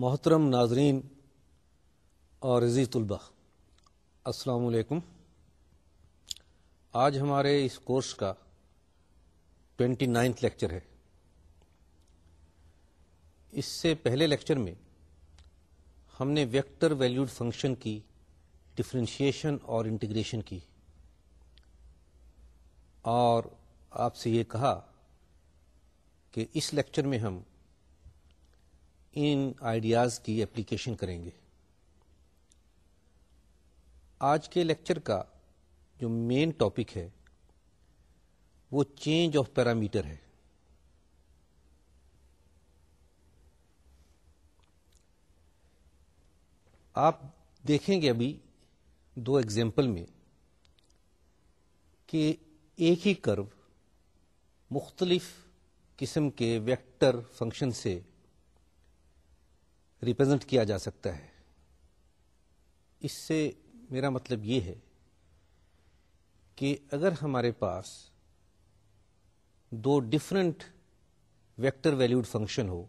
محترم ناظرین اور عزیز طلبہ السلام علیکم آج ہمارے اس کورس کا ٹوینٹی نائنتھ لیکچر ہے اس سے پہلے لیکچر میں ہم نے ویکٹر ویلیوڈ فنکشن کی ڈفرینشیشن اور انٹیگریشن کی اور آپ سے یہ کہا کہ اس لیکچر میں ہم ان آئیڈیاز کی اپلیکیشن کریں گے آج کے لیکچر کا جو مین ٹاپک ہے وہ چینج آف پیرامیٹر ہے آپ دیکھیں گے ابھی دو ایگزامپل میں کہ ایک ہی کرو مختلف قسم کے ویکٹر فنکشن سے ریپرزینٹ کیا جا سکتا ہے اس سے میرا مطلب یہ ہے کہ اگر ہمارے پاس دو ڈفرنٹ ویکٹر ویلیوڈ فنکشن ہو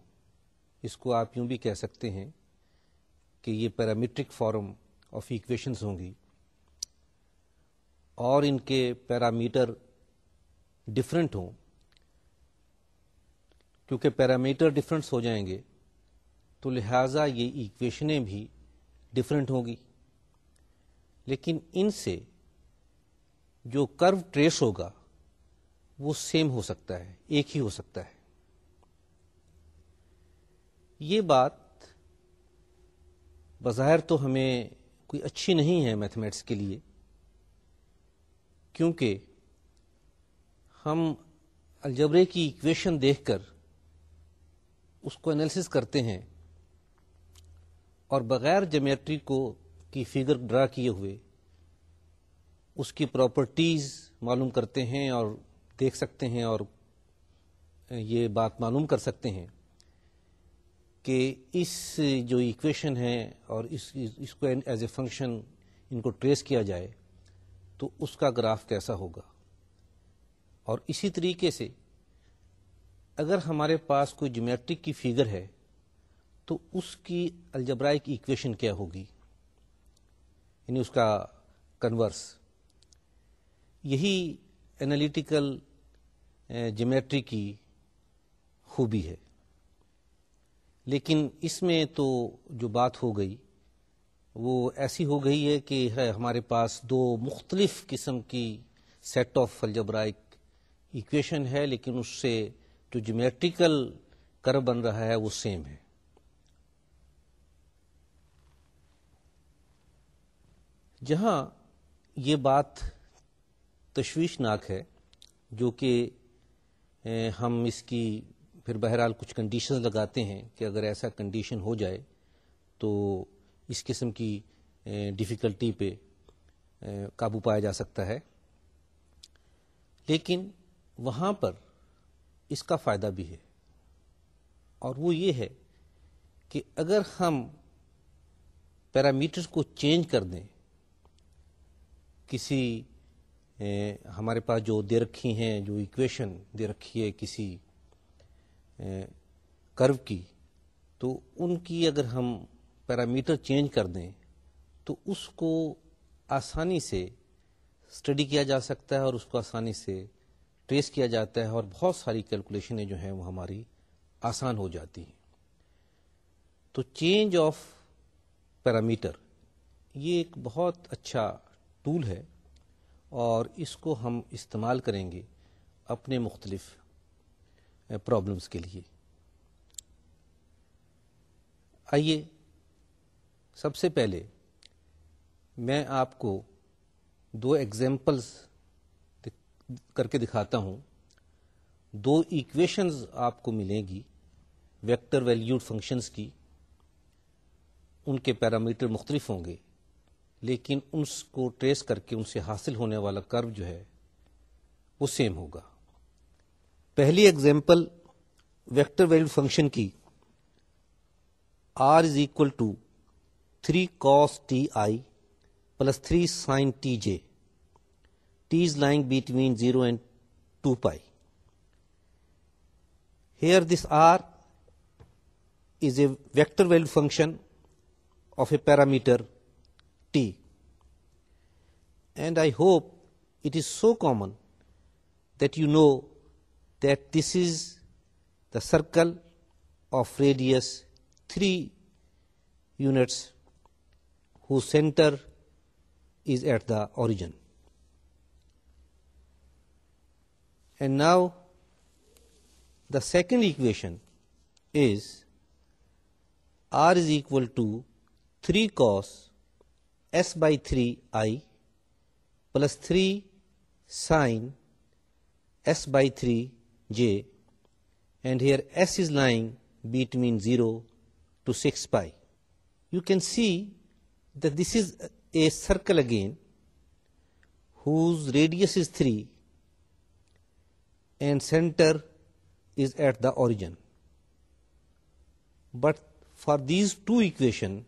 اس کو آپ یوں بھی کہہ سکتے ہیں کہ یہ پیرامیٹرک فارم آف ایکویشنز ہوں گی اور ان کے پیرامیٹر ڈفرینٹ ہوں کیونکہ پیرامیٹر ڈفرینٹس ہو جائیں گے تو لہذا یہ ایکویشنیں بھی ڈفرینٹ ہوں گی لیکن ان سے جو کرو ٹریس ہوگا وہ سیم ہو سکتا ہے ایک ہی ہو سکتا ہے یہ بات بظاہر تو ہمیں کوئی اچھی نہیں ہے میتھمیٹکس کے لیے کیونکہ ہم الجبرے کی ایکویشن دیکھ کر اس کو انالسس کرتے ہیں اور بغیر کو کی فگر ڈرا کیے ہوئے اس کی پراپرٹیز معلوم کرتے ہیں اور دیکھ سکتے ہیں اور یہ بات معلوم کر سکتے ہیں کہ اس جو ایکویشن ہے اور اس اس کو ایز اے فنکشن ان کو ٹریس کیا جائے تو اس کا گراف کیسا ہوگا اور اسی طریقے سے اگر ہمارے پاس کوئی جیومیٹرک کی فیگر ہے تو اس کی الجبرائک ایکویشن کیا ہوگی یعنی اس کا کنورس یہی انالیٹیکل جیومیٹری کی خوبی ہے لیکن اس میں تو جو بات ہو گئی وہ ایسی ہو گئی ہے کہ ہمارے پاس دو مختلف قسم کی سیٹ آف الجبرائک ایکویشن ہے لیکن اس سے جو جیومیٹریکل کر بن رہا ہے وہ سیم ہے جہاں یہ بات تشویشناک ہے جو کہ ہم اس کی پھر بہرحال کچھ کنڈیشنز لگاتے ہیں کہ اگر ایسا کنڈیشن ہو جائے تو اس قسم کی ڈیفیکلٹی پہ قابو پایا جا سکتا ہے لیکن وہاں پر اس کا فائدہ بھی ہے اور وہ یہ ہے کہ اگر ہم پیرامیٹرز کو چینج کر دیں کسی ہمارے پاس جو دے رکھی ہیں جو اکویشن دے رکھی ہے کسی کرو کی تو ان کی اگر ہم پیرامیٹر چینج کر دیں تو اس کو آسانی سے اسٹڈی کیا جا سکتا ہے اور اس کو آسانی سے ٹریس کیا جاتا ہے اور بہت ساری کیلکولیشنیں جو ہیں وہ ہماری آسان ہو جاتی ہیں تو چینج آف پیرامیٹر یہ ایک بہت اچھا ٹول ہے اور اس کو ہم استعمال کریں گے اپنے مختلف پرابلمس کے لیے آئیے سب سے پہلے میں آپ کو دو ایگزامپلس کر کے دکھاتا ہوں دو ایکویشنز آپ کو ملیں گی ویکٹر ویلیوڈ فنکشنز کی ان کے پیرامیٹر مختلف ہوں گے لیکن ان کو ٹریس کر کے ان سے حاصل ہونے والا کرو جو ہے وہ سیم ہوگا پہلی ایگزامپل ویکٹر ویلو فنکشن کی are is equal to three cos T I plus three sine T J T is lying between zero and two pi here this are is a vector value function of a parameter T. And I hope it is so common that you know that this is the circle of radius 3 units whose center is at the origin. And now the second equation is r is equal to 3 cos s by 3i plus 3 sine s by 3j, and here s is lying between 0 to 6 pi. You can see that this is a circle again whose radius is 3 and center is at the origin. But for these two equations,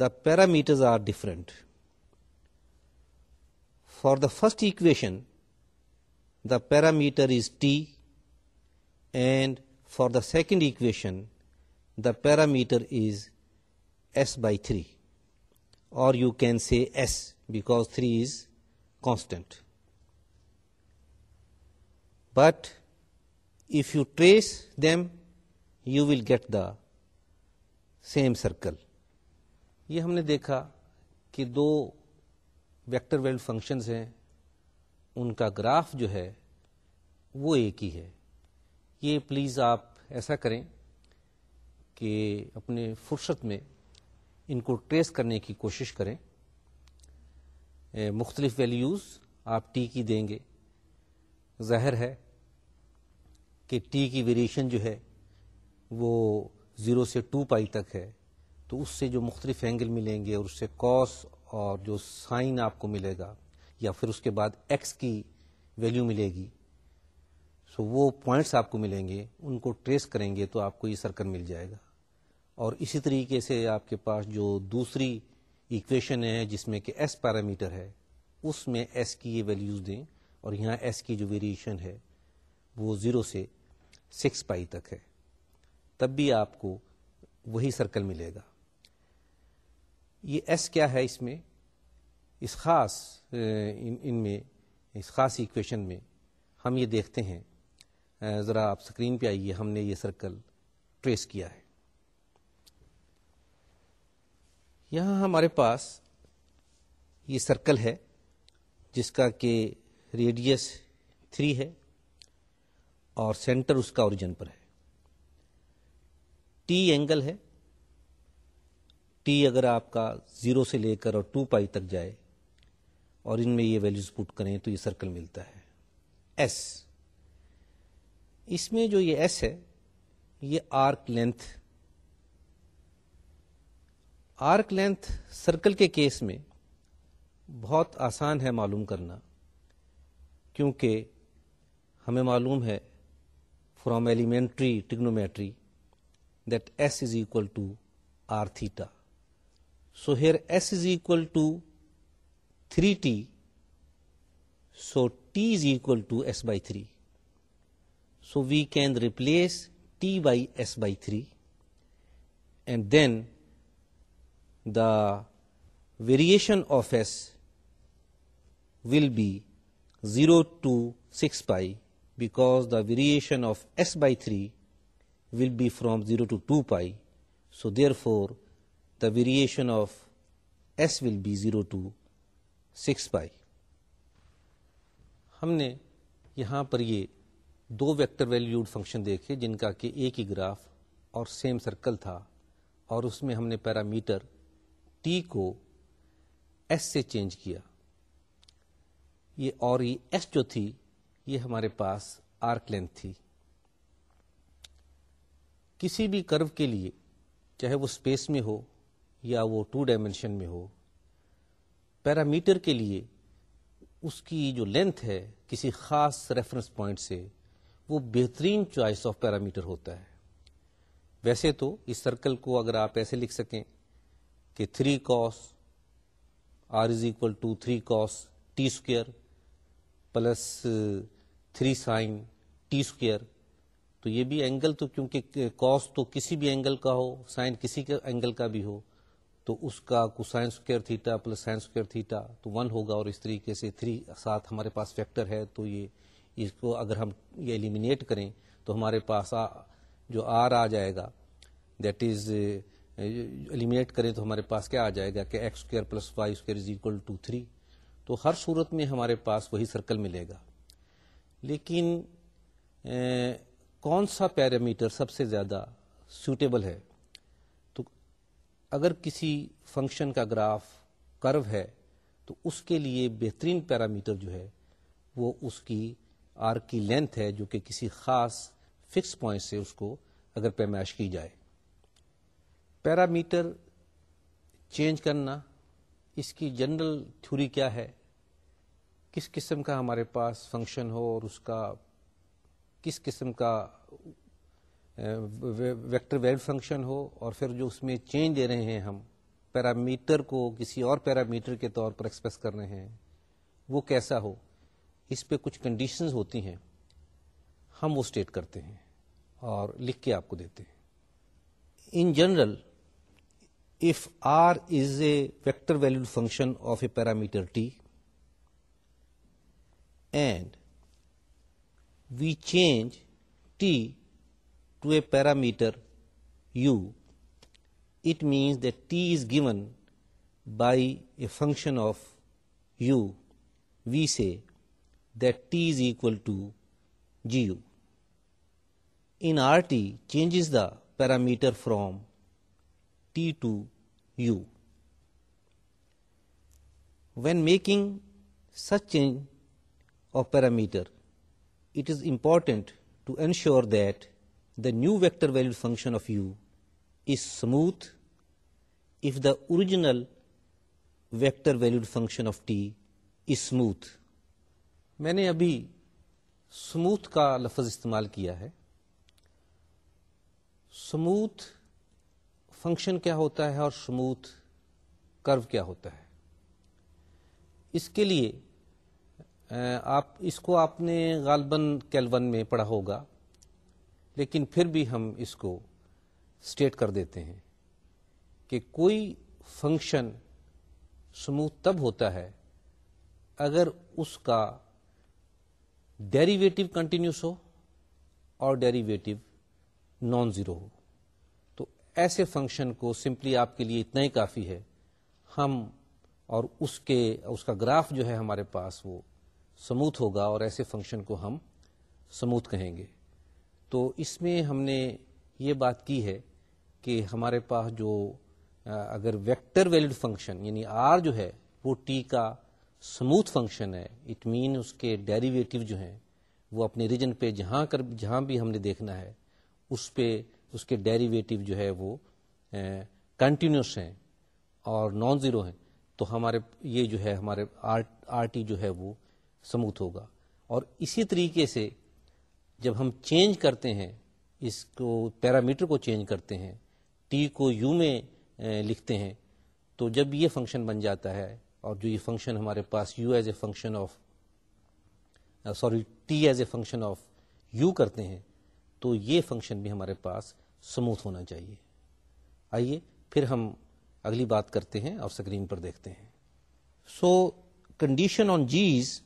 the parameters are different. For the first equation, the parameter is t, and for the second equation, the parameter is s by 3, or you can say s because 3 is constant. But if you trace them, you will get the same circle. یہ ہم نے دیکھا کہ دو vector value functions ہیں ان کا graph جو ہے وہ ایک ہی ہے یہ پلیز آپ ایسا کریں کہ اپنے فرصت میں ان کو ٹریس کرنے کی کوشش کریں مختلف ویلیوز آپ ٹی کی دیں گے ظاہر ہے کہ ٹی کی ویریشن جو ہے وہ زیرو سے ٹو پائی تک ہے تو اس سے جو مختلف اینگل ملیں گے اور اس سے کوس اور جو سائن آپ کو ملے گا یا پھر اس کے بعد ایکس کی ویلیو ملے گی سو وہ پوائنٹس آپ کو ملیں گے ان کو ٹریس کریں گے تو آپ کو یہ سرکل مل جائے گا اور اسی طریقے سے آپ کے پاس جو دوسری ایکویشن ہے جس میں کہ ایس پیرامیٹر ہے اس میں ایس کی یہ ویلیوز دیں اور یہاں ایس کی جو ویریشن ہے وہ زیرو سے سکس پائی تک ہے تب بھی آپ کو وہی سرکل ملے گا یہ ایس کیا ہے اس میں اس خاص ان میں اس خاص ایکویشن میں ہم یہ دیکھتے ہیں ذرا آپ اسکرین پہ آئیے ہم نے یہ سرکل ٹریس کیا ہے یہاں ہمارے پاس یہ سرکل ہے جس کا کہ ریڈیس 3 ہے اور سینٹر اس کا اوریجن پر ہے ٹی اینگل ہے ٹی اگر آپ کا زیرو سے لے کر اور ٹو پائی تک جائے اور ان میں یہ ویلیوز پٹ کریں تو یہ سرکل ملتا ہے ایس اس میں جو یہ ایس ہے یہ arc length arc length circle کے کیس میں بہت آسان ہے معلوم کرنا کیونکہ ہمیں معلوم ہے from elementary trigonometry that S is equal to are theta So here S is equal to 3t. So t is equal to S by 3. So we can replace t by S by 3, and then the variation of S will be 0 to 6 pi, because the variation of S by 3 will be from 0 to 2 pi. So therefore variation of S will be zero to six by ہم نے یہاں پر یہ دو vector valued function دیکھے جن کا کہ ایک ہی گراف اور سیم سرکل تھا اور اس میں ہم نے پیرامیٹر ٹی کو ایس سے چینج کیا یہ اور ہی ایس جو تھی یہ ہمارے پاس آرک لینتھ تھی کسی بھی کرو کے لیے چاہے وہ اسپیس میں ہو یا وہ ٹو ڈائمینشن میں ہو پیرامیٹر کے لیے اس کی جو لینتھ ہے کسی خاص ریفرنس پوائنٹ سے وہ بہترین چوائس آف پیرامیٹر ہوتا ہے ویسے تو اس سرکل کو اگر آپ ایسے لکھ سکیں کہ three cos are is equal to three cos T square plus three sine T square تو یہ بھی اینگل تو کیونکہ کاس تو کسی بھی اینگل کا ہو سائن کسی کے اینگل کا بھی ہو تو اس کا کو science square theta plus science square theta تو ون ہوگا اور اس طریقے سے تھری ساتھ ہمارے پاس فیکٹر ہے تو یہ اس کو اگر ہم یہ ایلیمینیٹ کریں تو ہمارے پاس آ جو آر آ جائے گا دیٹ از ایلیمینیٹ کریں تو ہمارے پاس کیا آ جائے گا کہ x square plus Y square is equal to three تو ہر صورت میں ہمارے پاس وہی سرکل ملے گا لیکن کون سا پیرامیٹر سب سے زیادہ سوٹیبل ہے اگر کسی فنکشن کا گراف کرو ہے تو اس کے لیے بہترین پیرامیٹر جو ہے وہ اس کی آر کی لینتھ ہے جو کہ کسی خاص فکس پوائنٹ سے اس کو اگر پیمائش کی جائے پیرامیٹر چینج کرنا اس کی جنرل تھیوری کیا ہے کس قسم کا ہمارے پاس فنکشن ہو اور اس کا کس قسم کا ویکٹر ویب فنکشن ہو اور پھر جو اس میں چینج دے رہے ہیں ہم پیرامیٹر کو کسی اور پیرامیٹر کے طور پر ایکسپریس کر رہے ہیں وہ کیسا ہو اس پہ کچھ کنڈیشنز ہوتی ہیں ہم وہ اسٹیٹ کرتے ہیں اور لکھ کے آپ کو دیتے ہیں ان general if are is a vector valued function of a parameter T and we change T to a parameter u, it means that t is given by a function of u. We say that t is equal to gu. In RT, changes the parameter from t to u. When making such change of parameter, it is important to ensure that the new vector value function of you is smooth the original vector value function of T is smooth میں نے ابھی smooth کا لفظ استعمال کیا ہے smooth function کیا ہوتا ہے اور سموتھ کرو کیا ہوتا ہے اس کے لیے آپ اس کو آپ نے غالباً کیلون میں پڑھا ہوگا لیکن پھر بھی ہم اس کو اسٹیٹ کر دیتے ہیں کہ کوئی فنکشن سموتھ تب ہوتا ہے اگر اس کا ڈیریویٹو کنٹینیوس ہو اور ڈیریویٹو نان زیرو ہو تو ایسے فنکشن کو سمپلی آپ کے لیے اتنا ہی کافی ہے ہم اور اس کے اس کا گراف جو ہے ہمارے پاس وہ سموتھ ہوگا اور ایسے فنکشن کو ہم سموتھ کہیں گے تو اس میں ہم نے یہ بات کی ہے کہ ہمارے پاس جو اگر ویکٹر ویلڈ فنکشن یعنی آر جو ہے وہ ٹی کا سموتھ فنکشن ہے اٹ مین اس کے ڈیریویٹو جو ہیں وہ اپنے ریجن پہ جہاں کر جہاں بھی ہم نے دیکھنا ہے اس پہ اس کے ڈیریویٹو جو ہے وہ کنٹینیوس ہیں اور نان زیرو ہیں تو ہمارے یہ جو ہے ہمارے آر ٹی جو ہے وہ سموتھ ہوگا اور اسی طریقے سے جب ہم چینج کرتے ہیں اس کو پیرامیٹر کو چینج کرتے ہیں ٹی کو یو میں لکھتے ہیں تو جب یہ فنکشن بن جاتا ہے اور جو یہ فنکشن ہمارے پاس you as a function of sorry T as a function of you کرتے ہیں تو یہ فنکشن بھی ہمارے پاس سموتھ ہونا چاہیے آئیے پھر ہم اگلی بات کرتے ہیں اور اسکرین پر دیکھتے ہیں so condition on g's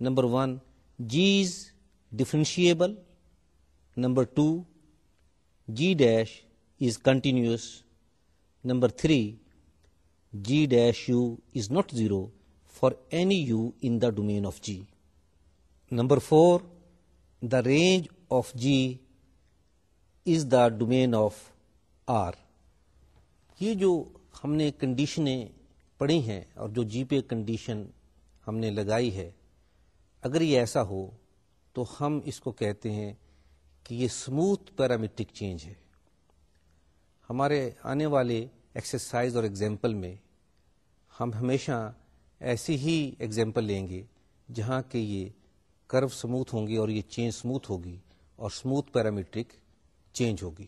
number one Gs differentiable number two G dash is continuous number three G dash you is not zero for any you in the domain of G number four the range of G is the domain of are یہ جو ہم نے کنڈیشنیں پڑھی ہیں اور جو جی پے condition ہم نے لگائی ہے اگر یہ ایسا ہو تو ہم اس کو کہتے ہیں کہ یہ اسموتھ پیرامیٹرک چینج ہے ہمارے آنے والے ایکسرسائز اور ایگزامپل میں ہم ہمیشہ ایسی ہی ایگزامپل لیں گے جہاں کہ یہ کرو سموتھ ہوں گے اور یہ چینج سموتھ ہوگی اور سموتھ پیرامیٹرک چینج ہوگی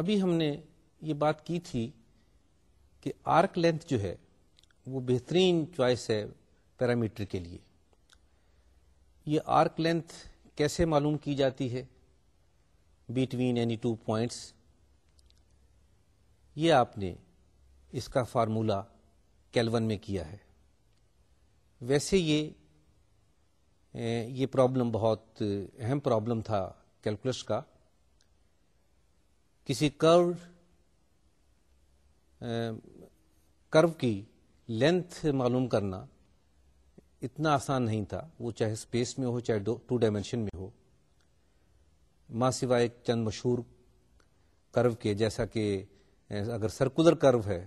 ابھی ہم نے یہ بات کی تھی کہ آرک لینتھ جو ہے وہ بہترین چوائس ہے پیرامیٹر کے لیے یہ آرک لینتھ کیسے معلوم کی جاتی ہے بٹوین اینی ٹو پوائنٹس یہ آپ نے اس کا فارمولا کیلون میں کیا ہے ویسے یہ یہ پرابلم بہت اہم پرابلم تھا کیلکولس کا کسی کرو کرو کی لینتھ معلوم کرنا اتنا آسان نہیں تھا وہ چاہے اسپیس میں ہو چاہے ٹو ڈائمینشن میں ہو ماں سوائے ایک چند مشہور کرو کے جیسا کہ اگر سرکولر کرو ہے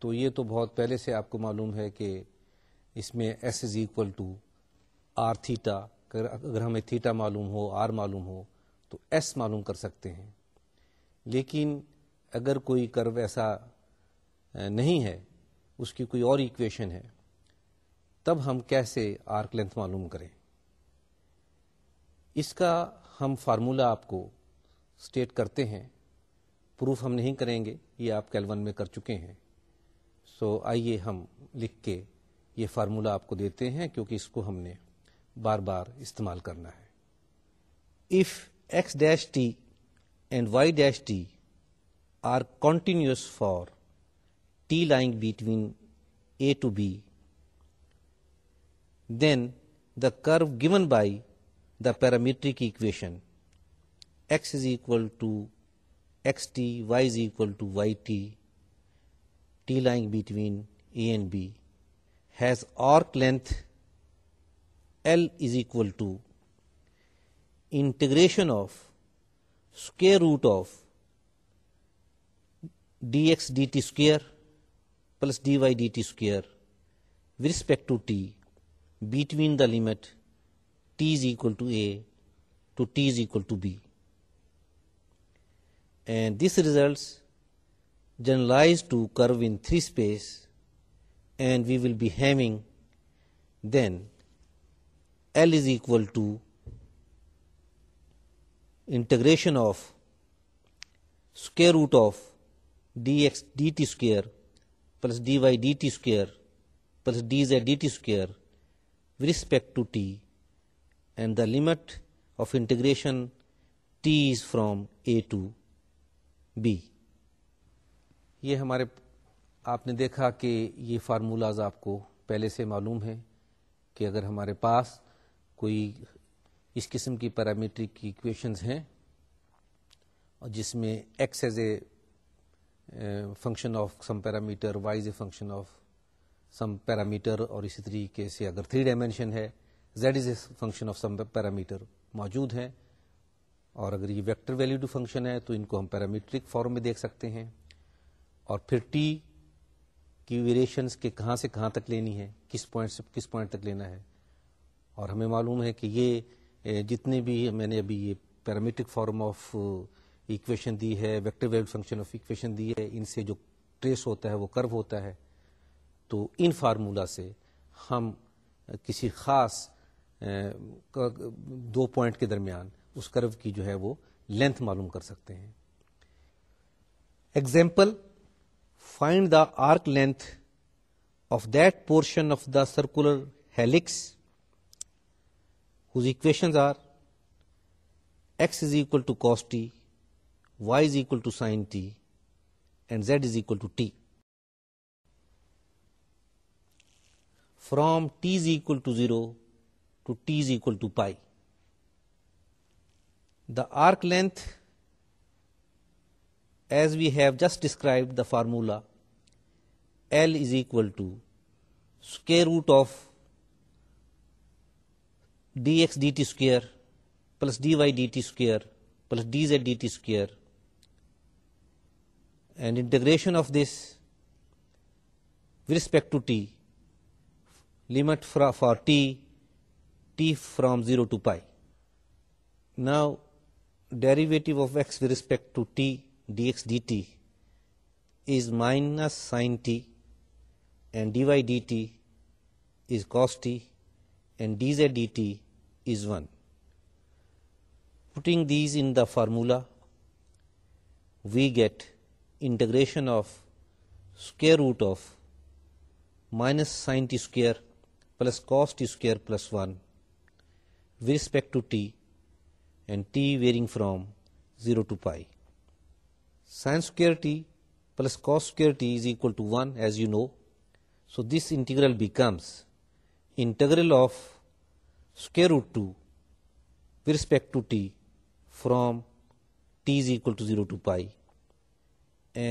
تو یہ تو بہت پہلے سے آپ کو معلوم ہے کہ اس میں S is equal to are theta اگر ہمیں تھیٹا معلوم ہو آر معلوم ہو تو ایس معلوم کر سکتے ہیں لیکن اگر کوئی کرو ایسا نہیں ہے اس کی کوئی اور ایکویشن ہے تب ہم کیسے آرک لینتھ معلوم کریں اس کا ہم فارمولا آپ کو اسٹیٹ کرتے ہیں پروف ہم نہیں کریں گے یہ آپ کیلون میں کر چکے ہیں سو آئیے ہم لکھ کے یہ فارمولا آپ کو دیتے ہیں کیونکہ اس کو ہم نے بار بار استعمال کرنا ہے if x dash T and Y dash T are continuous for T line between a to be then the curve given by the parametric equation x is equal to xt, y is equal to yt, t lying between a and b, has arc length L is equal to integration of square root of dx dt square plus dy dt square with respect to t between the limit t is equal to a to t is equal to b. And this results generalized to curve in 3 space, and we will be having then L is equal to integration of square root of dx dt square plus dy dt square plus dz dt square respect to T and the limit of integration T is from a to be یہ ہمارے آپ نے دیکھا کہ یہ formulas آپ کو پہلے سے معلوم ہیں کہ اگر ہمارے پاس کوئی اس قسم کی پیرامیٹرک کی اکویشنز ہیں اور جس میں x as a function of some parameter y is a function of some parameter اور اسی طریقے سے اگر تھری ڈائمینشن ہے z is a function of some parameter موجود ہیں اور اگر یہ ویکٹر ویلیو ٹو فنکشن ہے تو ان کو ہم پیرامیٹرک فارم میں دیکھ سکتے ہیں اور پھر ٹی کی ویریشنس کے کہاں سے کہاں تک لینی ہے کس پوائنٹ سے کس پوائنٹ تک لینا ہے اور ہمیں معلوم ہے کہ یہ جتنے بھی میں نے ابھی یہ پیرامیٹرک فارم آف ایکویشن دی ہے vector value function of equation دی ہے ان سے جو ٹریس ہوتا ہے وہ کرو ہوتا ہے تو ان فارمولا سے ہم کسی خاص دو پوائنٹ کے درمیان اس کرو کی جو ہے وہ لینتھ معلوم کر سکتے ہیں example find the arc length of that portion of the circular helix whose equations are x is equal to cos t y is equal to sine t and z is equal to t from t is equal to 0 to t is equal to pi. The arc length, as we have just described the formula, L is equal to square root of dx dt square plus dy dt square plus dz dt square, and integration of this with respect to t limit for t from 0 to pi. Now derivative of x with respect to t dx dt is minus sin t, and dy dt is cos t, and dz dt is 1. Putting these in the formula, we get integration of square root of minus sin t square plus cos t square plus 1 with respect to t and t varying from 0 to pi. Sin square t plus cos square t is equal to 1, as you know. So this integral becomes integral of square root 2 with respect to t from t is equal to 0 to pi,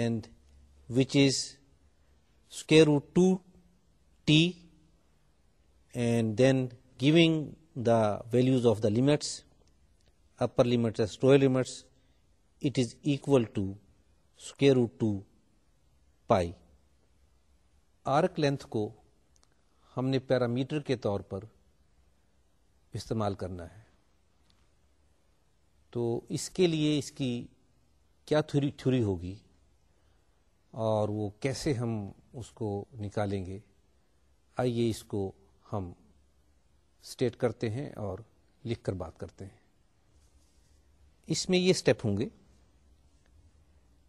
and which is square root 2 t and then giving the values of the limits upper limits it is equal to square root two pi arc length کو ہم نے parameter کے طور پر استعمال کرنا ہے تو اس کے لیے اس کی کیا تھری ہوگی اور وہ کیسے ہم اس کو نکالیں گے آئیے اس کو ہم اسٹیٹ کرتے ہیں اور لکھ کر بات کرتے ہیں اس میں یہ اسٹیپ ہوں گے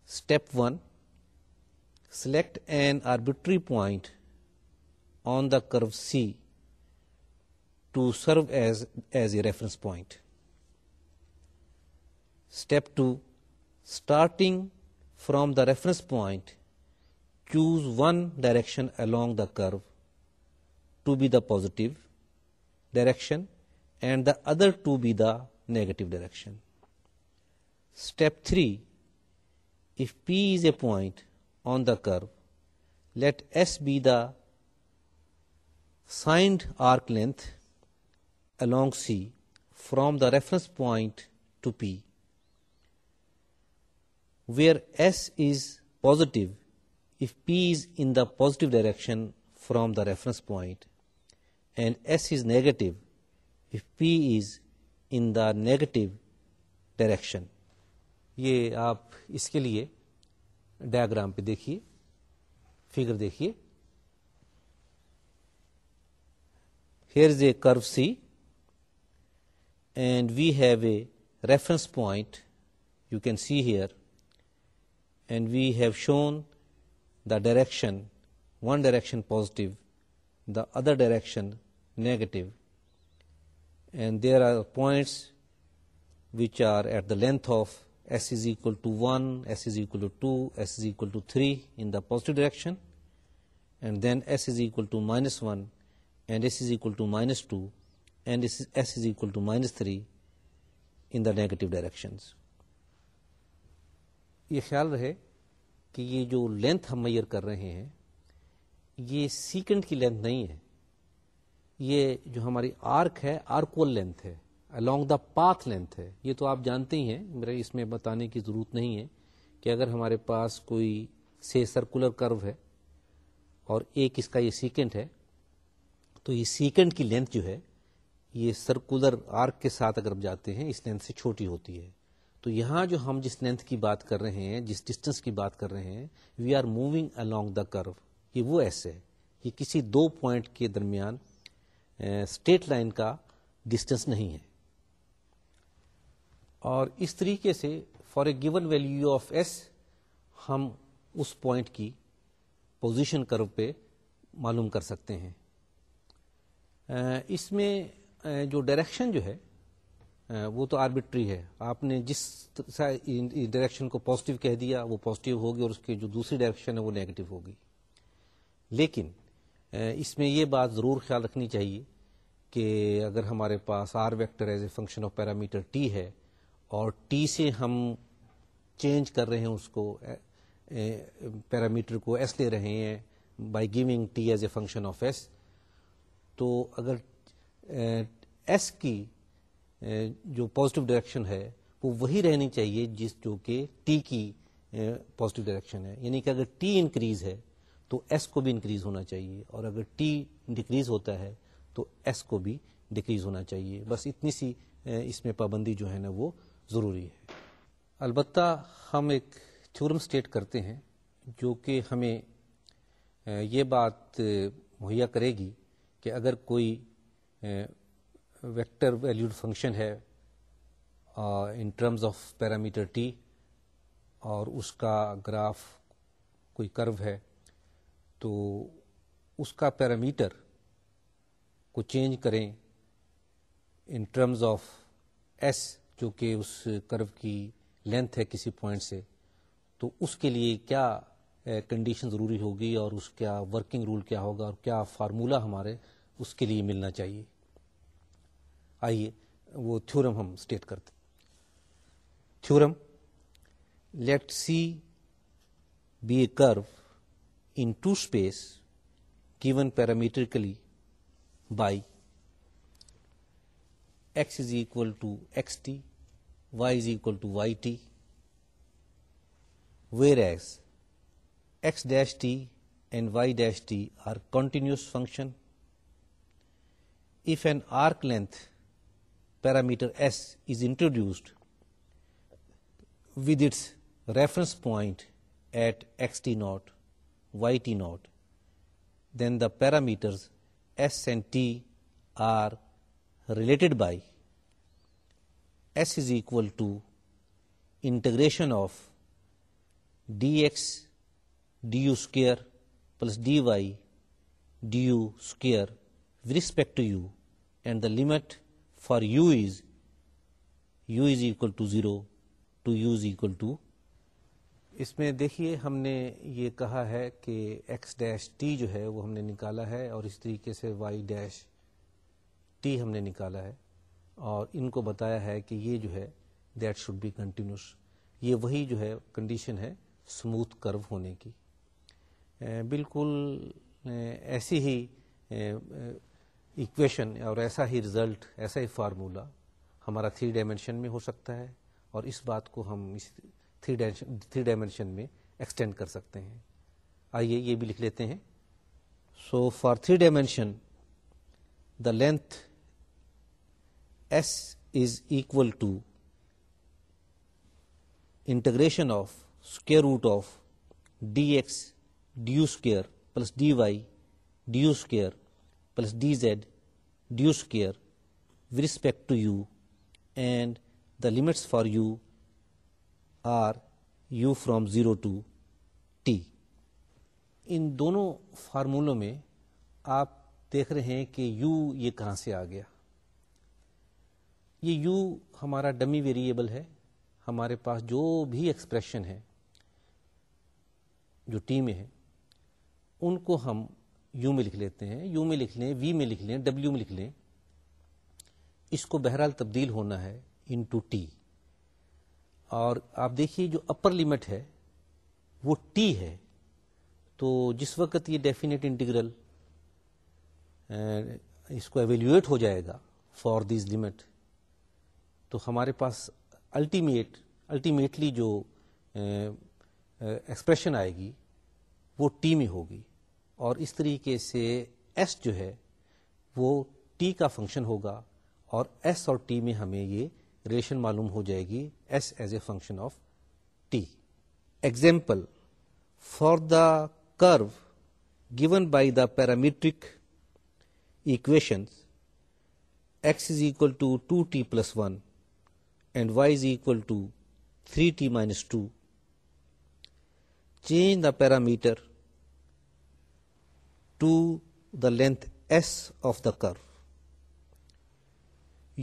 step one select an arbitrary point on the curve C to serve as as a reference point step two starting from the reference point choose one direction along the curve to be the positive direction and the other to be the negative direction. Step 3, if P is a point on the curve, let S be the signed arc length along C from the reference point to P, where S is positive if P is in the positive direction from the reference point and s is negative if p is in the negative direction یہ آپ اس کے لیے diagram پہ دیکھیے figure دیکھیے hair is a curve c and we have a reference point you can see here and we have shown the direction one direction positive the other direction negative and there are points which are at the length of s is equal to one s is equal to two s is equal to three in the positive direction and then s is equal to minus one and s is equal to minus two and s is equal to minus three in the negative directions یہ خیال رہے کہ یہ جو length ہم mayor کر رہے ہیں یہ سیکنڈ کی لینتھ نہیں ہے یہ جو ہماری آرک ہے آرکول لینتھ ہے الانگ دا پاتھ لینتھ ہے یہ تو آپ جانتے ہی ہیں میرے اس میں بتانے کی ضرورت نہیں ہے کہ اگر ہمارے پاس کوئی سے سرکولر کرو ہے اور ایک اس کا یہ سیکنڈ ہے تو یہ سیکنڈ کی لینتھ جو ہے یہ سرکولر آرک کے ساتھ اگر ہم جاتے ہیں اس لینتھ سے چھوٹی ہوتی ہے تو یہاں جو ہم جس لینتھ کی بات کر رہے ہیں جس ڈسٹینس کی بات کر رہے ہیں we are moving along the curve یہ وہ ایسے ہے یہ کسی دو پوائنٹ کے درمیان اسٹیٹ لائن کا ڈسٹینس نہیں ہے اور اس طریقے سے for a given value of s ہم اس پوائنٹ کی پوزیشن کرو پہ معلوم کر سکتے ہیں اس میں جو ڈائریکشن جو ہے وہ تو آربٹری ہے آپ نے جس ڈائریکشن کو پازیٹیو کہہ دیا وہ پازیٹیو ہوگی اور اس کی جو دوسری ڈائریکشن ہے وہ نیگیٹو ہوگی لیکن اس میں یہ بات ضرور خیال رکھنی چاہیے کہ اگر ہمارے پاس r vector as a function of parameter t ہے اور ٹی سے ہم چینج کر رہے ہیں اس کو پیرامیٹر کو ایس لے رہے ہیں by giving t as a function of s تو اگر ایس کی جو پازیٹو ڈائریکشن ہے وہ وہی رہنی چاہیے جس جو کہ ٹی کی پازیٹیو ڈائریکشن ہے یعنی کہ اگر ٹی انکریز ہے تو ایس کو بھی انکریز ہونا چاہیے اور اگر ٹی ڈکریز ہوتا ہے تو ایس کو بھی ڈکریز ہونا چاہیے بس اتنی سی اس میں پابندی جو ہے نا وہ ضروری ہے البتہ ہم ایک تھیورم سٹیٹ کرتے ہیں جو کہ ہمیں یہ بات مہیا کرے گی کہ اگر کوئی ویکٹر ویلیوڈ فنکشن ہے in terms of parameter t اور اس کا گراف کوئی کرو ہے تو اس کا پیرامیٹر کو چینج کریں ان ٹرمز آف ایس جو کہ اس کرو کی لینتھ ہے کسی پوائنٹ سے تو اس کے لیے کیا کنڈیشن eh, ضروری ہوگی اور اس کا ورکنگ رول کیا ہوگا اور کیا فارمولہ ہمارے اس کے لیے ملنا چاہیے آئیے وہ تھیورم ہم اسٹیٹ کرتے theorem let C be a curve into space given parametrically by x is equal to xt, y is equal to yt, whereas x dash t and y dash t are continuous function. If an arc length parameter s is introduced with its reference point at xt naught, yt naught, then the parameters s and t are related by s is equal to integration of dx du square plus dy du square with respect to u, and the limit for u is equal to 0 to u is equal to اس میں دیکھیے ہم نے یہ کہا ہے کہ x dash t جو ہے وہ ہم نے نکالا ہے اور اس طریقے سے وائی ڈیش ٹی ہم نے نکالا ہے اور ان کو بتایا ہے کہ یہ جو ہے دیٹ شوڈ بی کنٹینیوس یہ وہی جو ہے کنڈیشن ہے اسموتھ کرو ہونے کی بالکل ایسی ہی ایکویشن اور ایسا ہی رزلٹ ایسا ہی فارمولہ ہمارا تھری ڈائمینشن میں ہو سکتا ہے اور اس بات کو ہم اس تھری ڈائمینشن میں ایکسٹینڈ کر سکتے ہیں آئیے یہ بھی لکھ لیتے ہیں so for three dimension the length s is equal to integration of square root of d x d u square plus d y d u square plus d z d u square with respect to u and the limits for u are u from zero to t ان دونوں فارمولوں میں آپ دیکھ رہے ہیں کہ you یہ کہاں سے آ گیا یہ یو ہمارا ڈمی ویریبل ہے ہمارے پاس جو بھی ایکسپریشن ہے جو ٹی میں ہے ان کو ہم یو میں لکھ لیتے ہیں یو میں لکھ لیں وی میں لکھ لیں ڈبلو میں لکھ لیں اس کو بہرحال تبدیل ہونا ہے ان ٹو ٹی اور آپ دیکھیے جو اپر لمٹ ہے وہ ٹی ہے تو جس وقت یہ ڈیفینیٹ انٹیگرل اس کو ایویلیویٹ ہو جائے گا فار دیز لمٹ تو ہمارے پاس الٹیمیٹ الٹیمیٹلی جو ایکسپریشن آئے گی وہ ٹی میں ہوگی اور اس طریقے سے ایس جو ہے وہ ٹی کا فنکشن ہوگا اور ایس اور ٹی میں ہمیں یہ ریلیشن معلوم ہو جائے گی s as a function of t example for the curve given by the parametric equation x is equal to two t plus one and y is equal to three t minus two change the parameter to the length s of the curve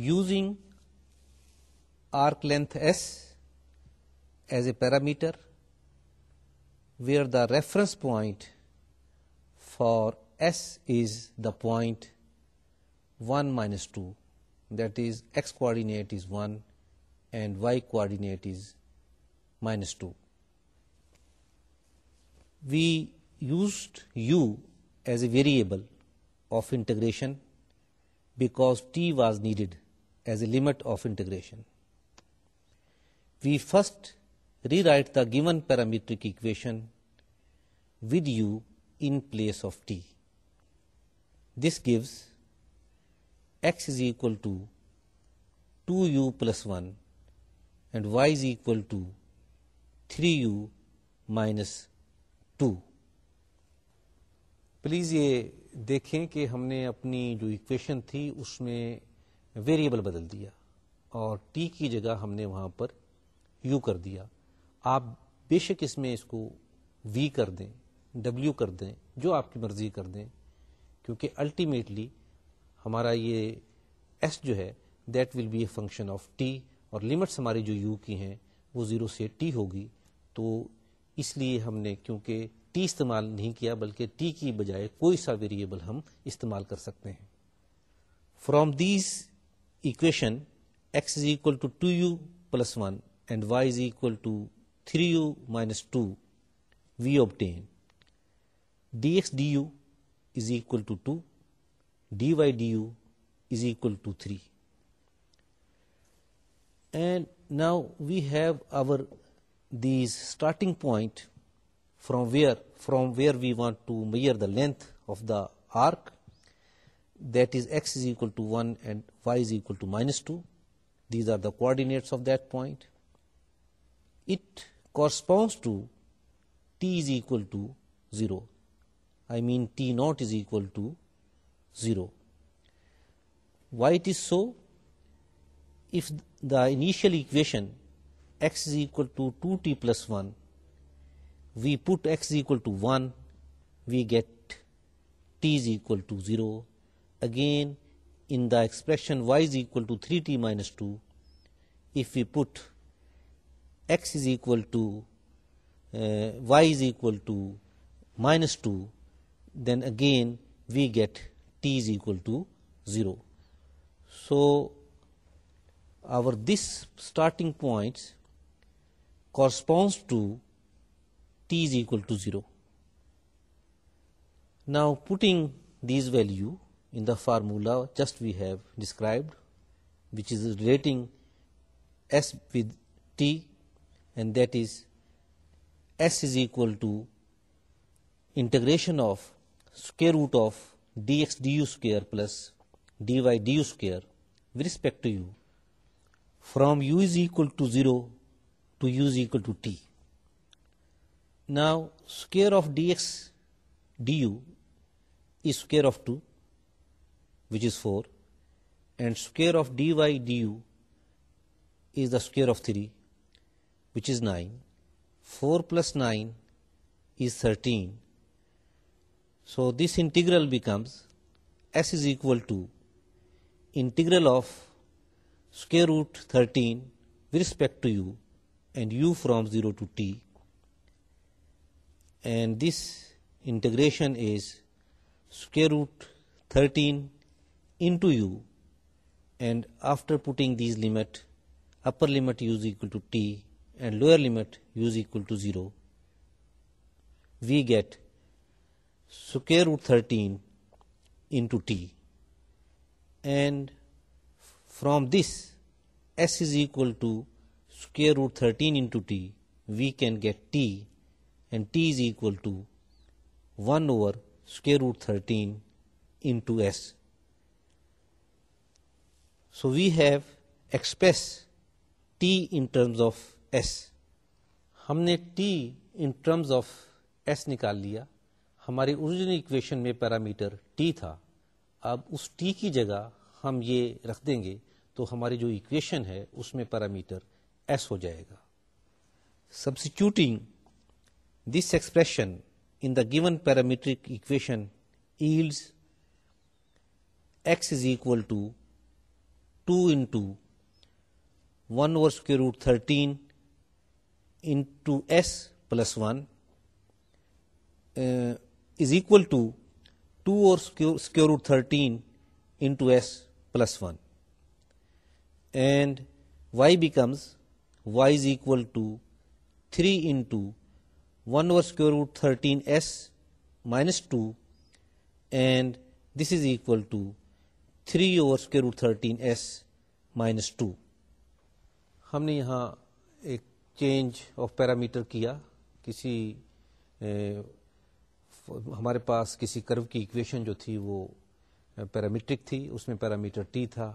using arc length S as a parameter where the reference point for S is the point 1 minus 2, that is x coordinate is 1 and y coordinate is minus 2. We used u as a variable of integration because t was needed as a limit of integration. We first rewrite the given parametric equation with u in place of t this gives x is equal to two u plus one and y is equal to three u minus two please یہ دیکھیں کہ ہم نے اپنی جو equation تھی اس میں ویریبل بدل دیا اور ٹی کی جگہ ہم نے وہاں پر یو کر دیا آپ بے شک اس میں اس کو وی کر دیں ڈبلیو کر دیں جو آپ کی مرضی کر دیں کیونکہ الٹیمیٹلی ہمارا یہ ایس جو ہے that will be a function of t اور لمٹس ہماری جو یو کی ہیں وہ زیرو سے ٹی ہوگی تو اس لیے ہم نے کیونکہ ٹی استعمال نہیں کیا بلکہ ٹی کی بجائے کوئی سا ویریبل ہم استعمال کر سکتے ہیں from these equation x is equal to two u plus one and y is equal to 3u minus 2, we obtain dx du is equal to 2, dy du is equal to 3. And now we have our these starting point from where we want to measure the length of the arc, that is x is equal to 1 and y is equal to minus 2. These are the coordinates of that point it corresponds to t is equal to 0. I mean t naught is equal to 0. Why it is so? If the initial equation x is equal to 2t plus 1, we put x is equal to 1, we get t is equal to 0. Again, in the expression y is equal to 3t minus 2, if we put x is equal to uh, y is equal to minus 2, then again we get t is equal to 0. So our this starting point corresponds to t is equal to 0. Now putting these value in the formula just we have described, which is relating s with t and that is S is equal to integration of square root of dx du square plus dy du square with respect to u from u is equal to 0 to u is equal to t. Now square of dx du is square of 2, which is 4, and square of dy du is the square of 3, which is 9. 4 plus 9 is 13. So this integral becomes s is equal to integral of square root 13 with respect to u and u from 0 to t, and this integration is square root 13 into u, and after putting these limit, upper limit u is equal to t and lower limit u is equal to 0, we get square root 13 into t, and from this s is equal to square root 13 into t, we can get t, and t is equal to 1 over square root 13 into s. So we have expressed t in terms of s ہم نے t in terms of s نکال لیا ہماری original equation میں parameter t تھا اب اس T کی جگہ ہم یہ رکھ دیں گے تو ہماری جو اکویشن ہے اس میں پیرامیٹر ایس ہو جائے گا substituting this expression in the given parametric equation yields x is equal to two one over square root thirteen in two s plus one is equal to two over square root thirteen in two s plus one and y becomes y is equal to three in two one over root thirteen s minus two and this is equal to three over square root thirteen s minus two ہم نے یہاں ایک change of parameter کیا کسی ہمارے پاس کسی کرو کی اکویشن جو تھی وہ پیرامیٹرک eh, تھی اس میں پیرامیٹر ٹی تھا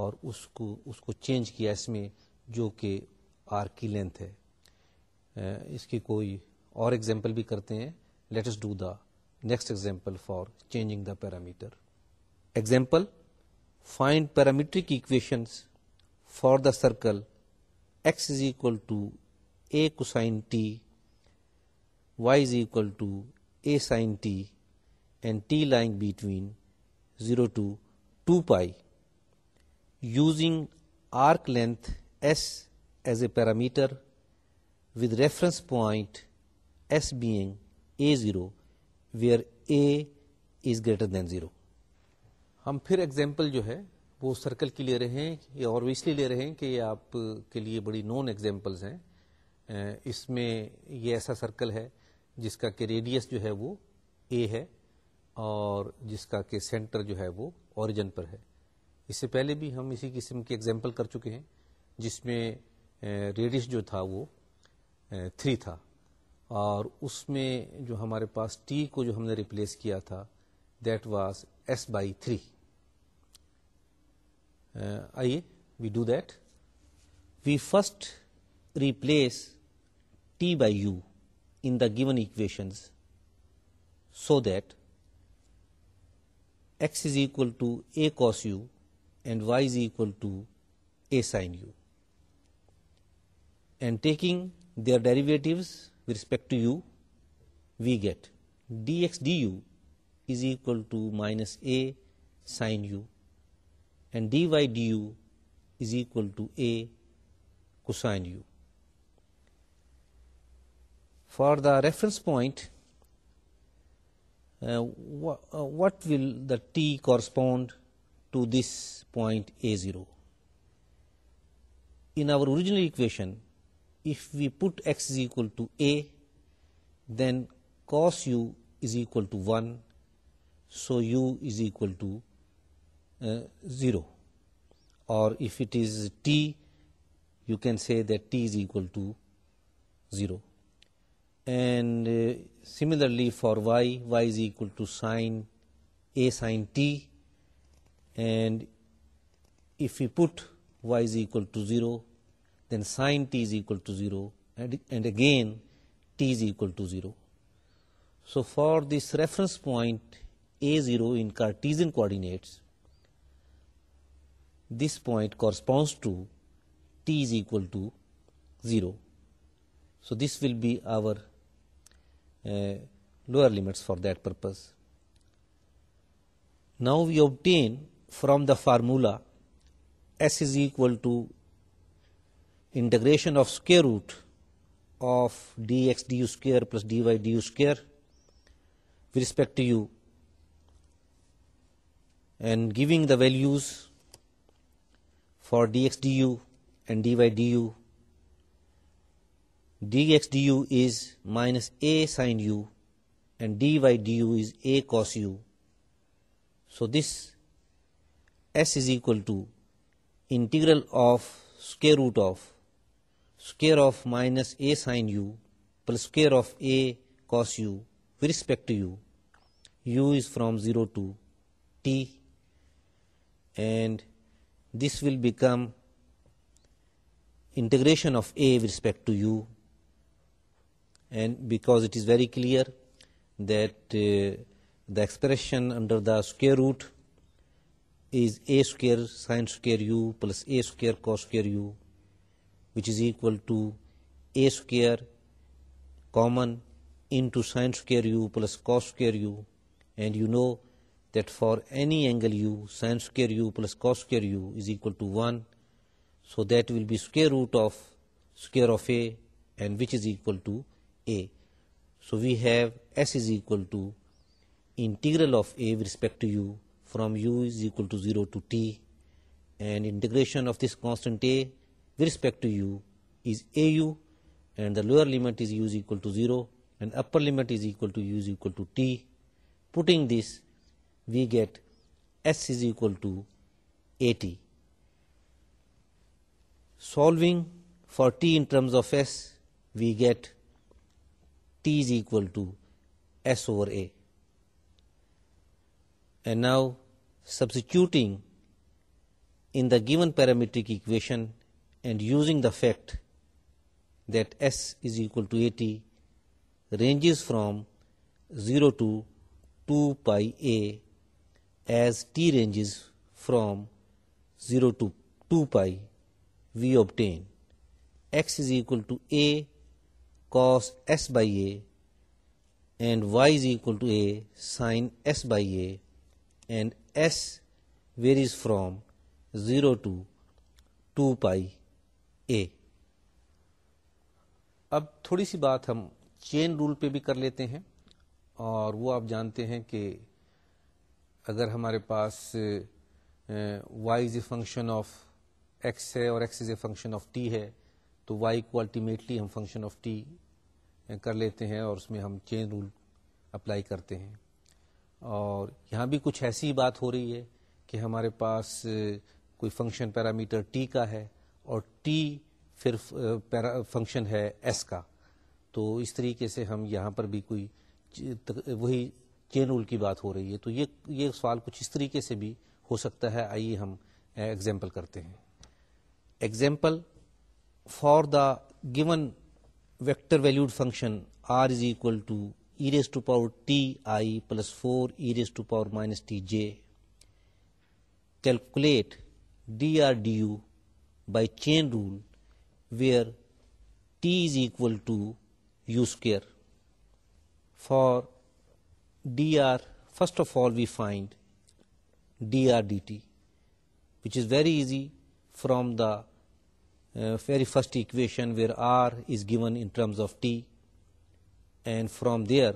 اور اس کو اس کو چینج کیا اس میں جو کہ آر کی لینتھ ہے eh, اس کی کوئی اور ایگزامپل بھی کرتے ہیں let's do the next example for changing the parameter example find parametric equations for the circle x is equal to a cos sine t y is equal to a sine t and t line between zero to two pi using arc length s as a parameter with reference point s beg a zero where a is greater than zero ہم پھر example جو ہے وہ circle کی لے رہے ہیں اور وہ اس لیے لے رہے ہیں کہ یہ آپ کے لیے بڑی نون ایگزامپلز ہیں اس میں یہ ایسا سرکل ہے جس کا کہ ریڈیس جو ہے وہ اے ہے اور جس کا کہ سینٹر جو ہے وہ اوریجن پر ہے اس سے پہلے بھی ہم اسی قسم کے ایگزامپل کر چکے ہیں جس میں ریڈیس جو تھا وہ تھری تھا اور اس میں جو ہمارے پاس ٹی کو جو ہم نے ریپلیس کیا تھا that was s by three we do that. We first replace T by U in the given equations so that x is equal to a cos u and y is equal to a sin u, and taking their derivatives with respect to u, we get dx du is equal to minus a sin u and dy du is equal to a cosine u. For the reference point, uh, uh, what will the t correspond to this point a0? In our original equation, if we put x is equal to a, then cos u is equal to 1, so u is equal to 0, or if it is t, you can say that t is equal to 0. And uh, similarly for y is equal to a sine t, and if we put y is equal to 0, then sine t is equal to 0, and again t is equal to 0. So for this reference point a0 in Cartesian coordinates, this point corresponds to t is equal to 0. So this will be our uh, lower limits for that purpose. Now we obtain from the formula s is equal to integration of square root of dx du square plus dy du square with respect to u, and giving the values for dx du and dy du. Dx du is minus a sine u and dy du is a cos u. So this s is equal to integral of square of minus a sine u plus square of a cos u with respect to u. u is from 0 to t and this will become integration of A with respect to U, and because it is very clear that uh, the expression under the square root is A square sine square U plus A square cos square U, which is equal to A square common into sine square U plus cos square U, and you know that for any angle u, sin square u plus cos square u is equal to 1. So that will be square root of a, and which is equal to a. So we have s is equal to integral of a with respect to u from u is equal to 0 to t, and integration of this constant a with respect to u is au, and the lower limit is u is equal to 0 and upper limit is equal to u is equal to t. Putting this we get S is equal to 80. Solving for t in terms of S, we get t is equal to S over A. And now substituting in the given parametric equation and using the fact that S is equal to 80 ranges from 0 to 2 pi A as t ranges from zero to two pi we obtain x is equal to a cos s by a and y is equal to a sine s by a and s varies from zero to two pi a اب تھوڑی سی بات ہم chain role پہ بھی کر لیتے ہیں اور وہ آپ جانتے ہیں کہ اگر ہمارے پاس y is a function of x ہے اور x is a function of t ہے تو وائی کو الٹیمیٹلی ہم فنکشن آف ٹی کر لیتے ہیں اور اس میں ہم چین رول اپلائی کرتے ہیں اور یہاں بھی کچھ ایسی بات ہو رہی ہے کہ ہمارے پاس کوئی فنکشن پیرامیٹر ٹی کا ہے اور ٹی پھر فنکشن ہے ایس کا تو اس طریقے سے ہم یہاں پر بھی کوئی وہی چین رول کی بات ہو رہی ہے تو یہ سوال کچھ اس طریقے سے بھی ہو سکتا ہے آئیے ہم ایگزامپل کرتے ہیں example for the given vector valued function r is equal to e raise to power t I plus four e raise to power minus T j calculate d r d u by chain rule where t is equal to u square for dr, first of all we find dr dt, which is very easy from the uh, very first equation where r is given in terms of t, and from there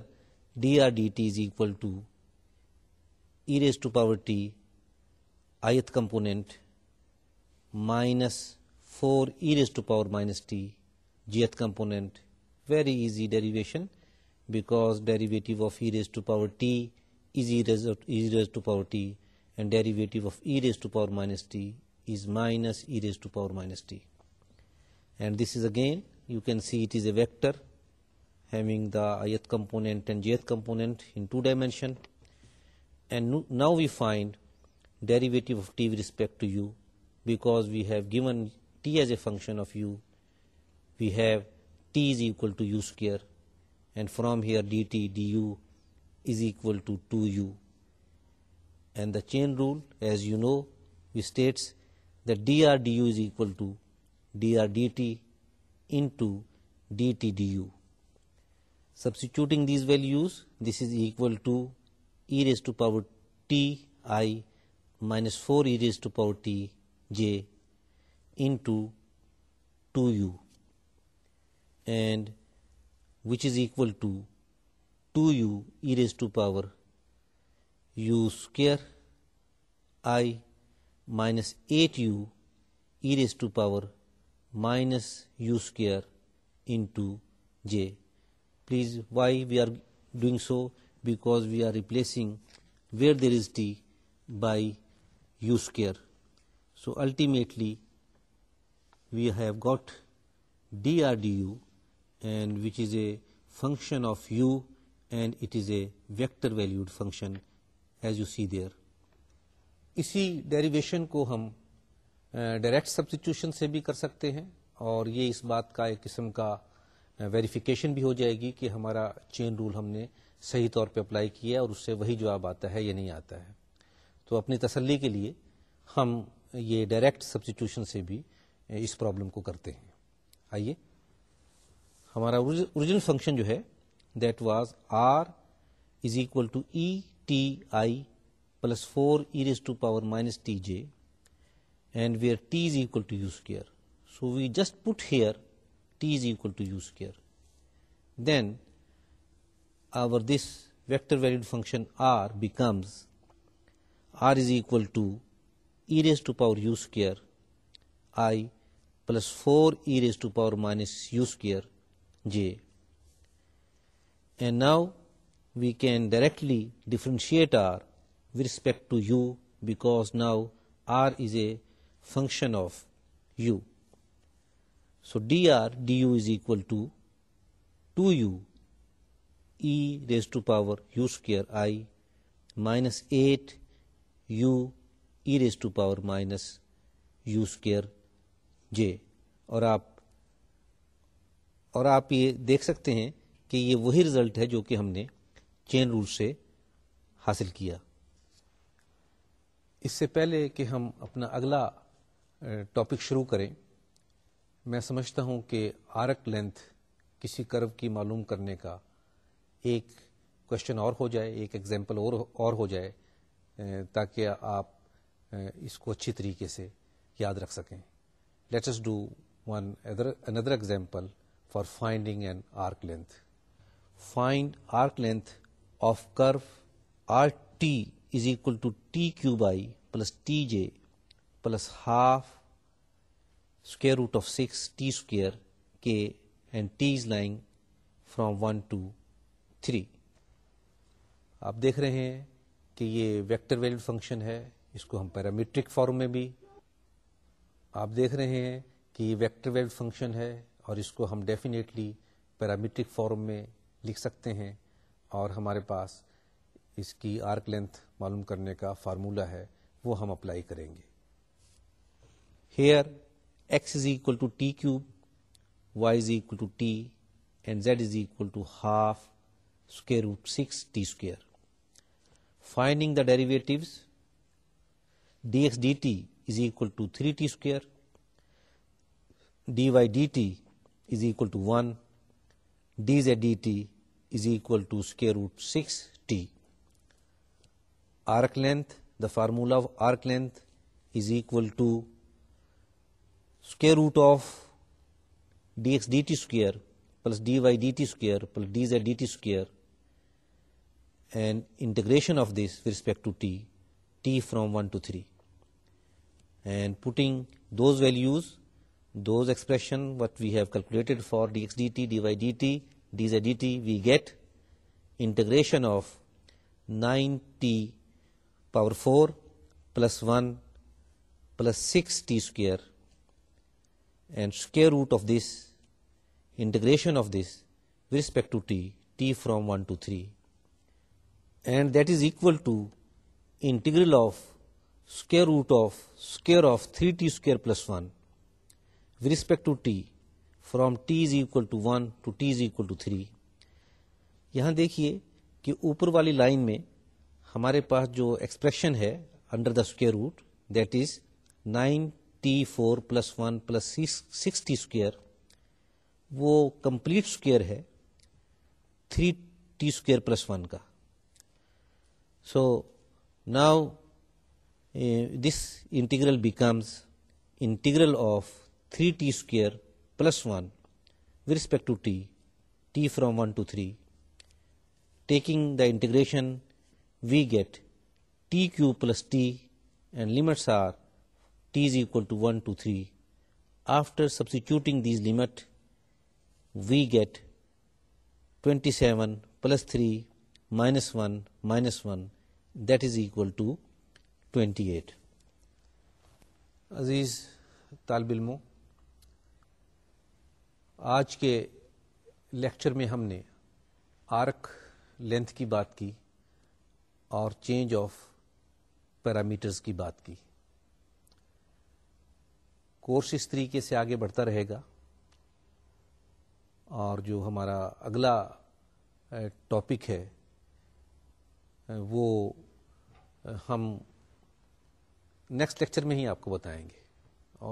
dr dt is equal to e raised to power t ith component minus 4 e raised to power minus t jth component. Very easy derivation because derivative of e raised to power t is e raised to power t, and derivative of e raised to power minus t is minus e raised to power minus t. And this is again, you can see it is a vector having the ith component and jth component in two dimension. And now we find derivative of t with respect to u, because we have given t as a function of u. We have t is equal to u square, and from here dt du is equal to 2u. And the chain rule, as you know, we states that dr du is equal to dr dt into dt du. Substituting these values, this is equal to e raised to power t I minus 4 e raised to power t j into 2u. And which is equal to 2u e raised to power u square I minus 8u e raised to power minus u square into j. Please, why we are doing so? Because we are replacing where there is t by u square. So ultimately we have got d r d u and which is a function of u and it is a vector valued function as you see there اسی derivation کو ہم direct substitution سے بھی کر سکتے ہیں اور یہ اس بات کا ایک قسم کا ویریفیکیشن بھی ہو جائے گی کہ ہمارا چین رول ہم نے صحیح طور پہ اپلائی کیا ہے اور اس سے وہی جواب آتا ہے یا نہیں آتا ہے تو اپنی تسلی کے لیے ہم یہ ڈائریکٹ سبسٹیوشن سے بھی اس پرابلم کو کرتے ہیں آئیے ہمارا اوریجنل فنکشن جو ہے that was are is equal to e T I plus four e raise to power minus T J and we are T is equal to u square so we just put here T is equal to u square then our this vector valued function are becomes are is equal to e raise to power u square I plus four e raise to power minus u care j. And now we can directly differentiate r with respect to u, because now r is a function of u. So dr du is equal to 2u e raised to power u square I minus 8 u e raised to power minus u square j. और आप اور آپ یہ دیکھ سکتے ہیں کہ یہ وہی رزلٹ ہے جو کہ ہم نے چین رول سے حاصل کیا اس سے پہلے کہ ہم اپنا اگلا ٹاپک شروع کریں میں سمجھتا ہوں کہ آرک لینتھ کسی کرو کی معلوم کرنے کا ایک کوشچن اور ہو جائے ایک ایگزامپل اور اور ہو جائے تاکہ آپ اس کو اچھی طریقے سے یاد رکھ سکیں let's do one other another example for finding an arc length find arc length of curve r T is equal to t cube i plus t j plus half square root of six t square k and t is lying from one to three آپ دیکھ رہے ہیں کہ یہ vector valued function ہے اس کو ہم پیرامیٹرک فارم میں بھی آپ دیکھ رہے ہیں کہ یہ ویکٹر ویلڈ فنکشن ہے اور اس کو ہم ڈیفینیٹلی پیرامیٹرک فارم میں لکھ سکتے ہیں اور ہمارے پاس اس کی آرک لینتھ معلوم کرنے کا فارمولہ ہے وہ ہم اپلائی کریں گے here x is equal to t cube y is equal to T and z is equal to half square root six t square finding the derivatives d x d t is equal to three t square d y d t is equal to 1, dz dt is equal to square root 6t. Arc length, the formula of arc length is equal to square root of dx dt square plus dy dt square plus dz dt square and integration of this with respect to t from 1 to 3, and putting those values those expression what we have calculated for dx dt, dy dt, dz dt, we get integration of 9t power 4 plus 1 plus 6t square, and square root of this, integration of this with respect to t from 1 to 3, and that is equal to integral of square root of square of 3t square plus 1 respect to t from t is equal to one to t is equal to three یہاں دیکھیے کہ اوپر والی line میں ہمارے پاس جو expression ہے under the square root that is nine t four plus one plus six t square وہ کمپلیٹ اسکوئر ہے three t square plus one کا so now this integral becomes integral of three t square plus one with respect to t t from one to three taking the integration we get t cube plus t and limits are T is equal to one to three after substituting these limit we get twenty seven plus three minus one minus one that is equal to twenty eight عزیز طالب علموں آج کے lecture میں ہم نے arc length کی بات کی اور چینج آف پیرامیٹرز کی بات کی کورس اس طریقے سے آگے بڑھتا رہے گا اور جو ہمارا اگلا ٹاپک ہے وہ ہم نیکسٹ لیکچر میں ہی آپ کو بتائیں گے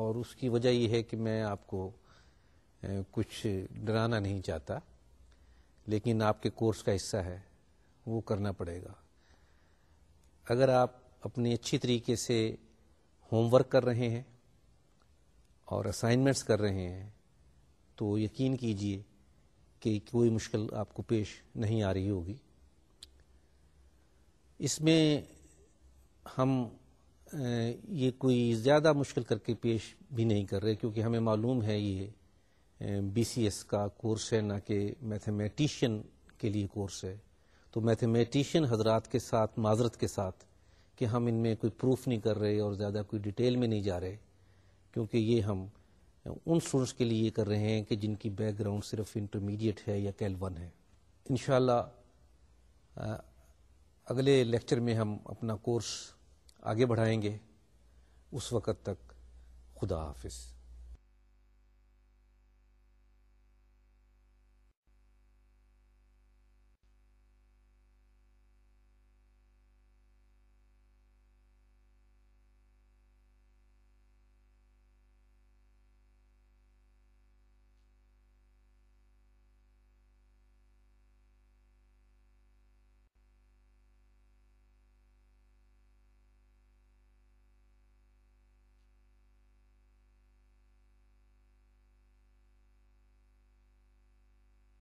اور اس کی وجہ یہ ہے کہ میں آپ کو کچھ ڈرانا نہیں چاہتا لیکن آپ کے کورس کا حصہ ہے وہ کرنا پڑے گا اگر آپ اپنی اچھی طریقے سے ہوم ورک کر رہے ہیں اور اسائنمنٹس کر رہے ہیں تو یقین کیجئے کہ کوئی مشکل آپ کو پیش نہیں آ رہی ہوگی اس میں ہم یہ کوئی زیادہ مشکل کر کے پیش بھی نہیں کر رہے کیونکہ ہمیں معلوم ہے یہ بی سی ایس کا کورس ہے نہ کہ میتھمیٹیشین کے لیے کورس ہے تو میتھمیٹیشین حضرات کے ساتھ معذرت کے ساتھ کہ ہم ان میں کوئی پروف نہیں کر رہے اور زیادہ کوئی ڈیٹیل میں نہیں جا رہے کیونکہ یہ ہم ان اسٹوڈنٹس کے لیے کر رہے ہیں کہ جن کی بیک گراؤنڈ صرف انٹرمیڈیٹ ہے یا کیل ون ہے انشاءاللہ اگلے لیکچر میں ہم اپنا کورس آگے بڑھائیں گے اس وقت تک خدا حافظ